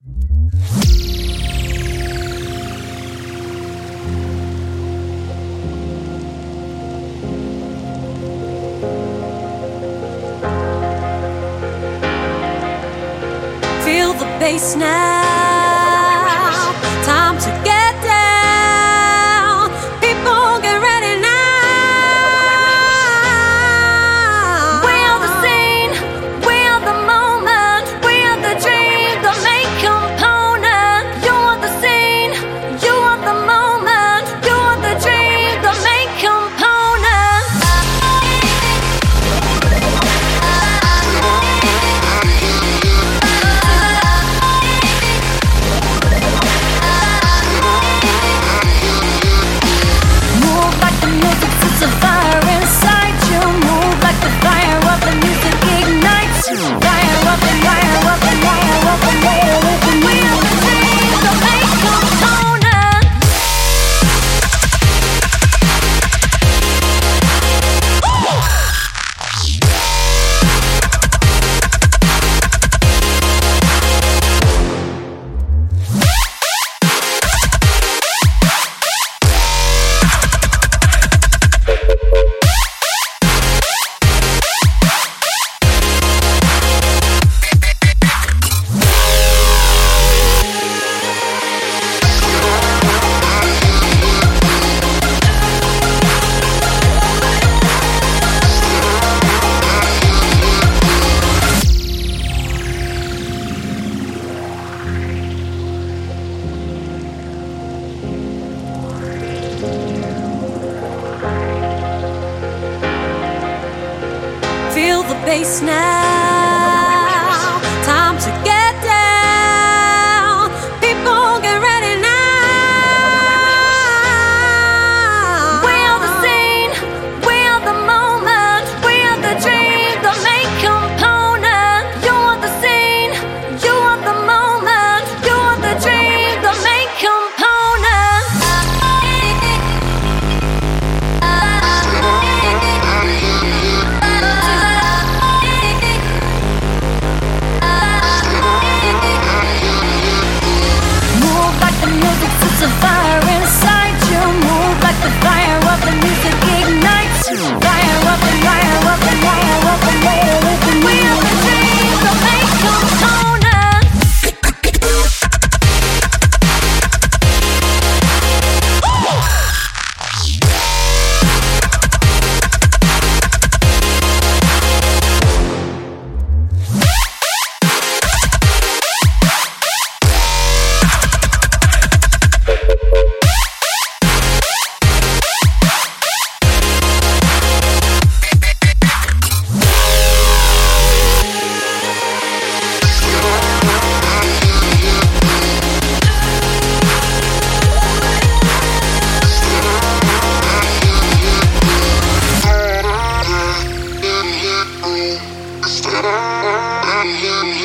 Feel the bass now. Time to get. the bass now. Stop.